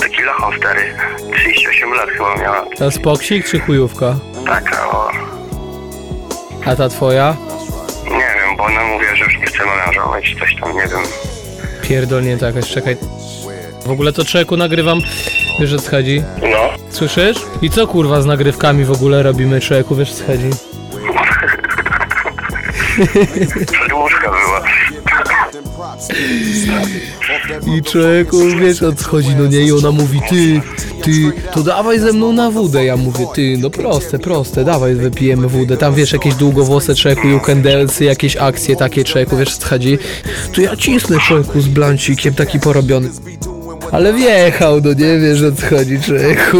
Taki locho stary. 38 lat chyba miała. To spoksik czy chujówka? Taka o... A ta twoja? Nie wiem, bo ona mówiła, że już nie chce melanżować, coś tam, nie wiem. Pierdolnięta jakaś, czekaj. W ogóle to czeku nagrywam, wiesz o co chodzi? No. Słyszysz? I co kurwa z nagrywkami w ogóle robimy czeku, wiesz o co chodzi? Przedłużka była. I człowieku, wiesz o co chodzi, no nie? I ona mówi, ty, ty, to dawaj ze mną na wódę. Ja mówię, ty, no proste, proste, dawaj wypijemy wódę. Tam wiesz, jakieś długowłose czeku, dance, jakieś akcje takie czeku, wiesz o co chodzi? To ja cisnę czeku z blancikiem, taki porobiony. Ale wjechał, no nie wiesz o co czeku.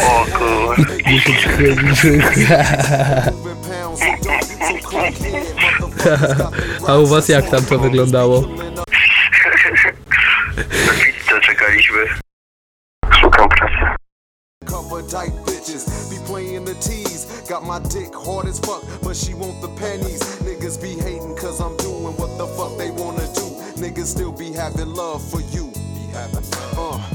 O kur... Wiesz o co chodzi, czeku. A u was jak tam to wyglądało? Na pizzę czekaliśmy. Szukam pracy. Cover tight bitches, be playing the tease. Got my dick hard as fuck, but she want the pennies. Niggas be hating cause I'm doing what the fuck they wanna do. Niggas still be having love for you. Uh,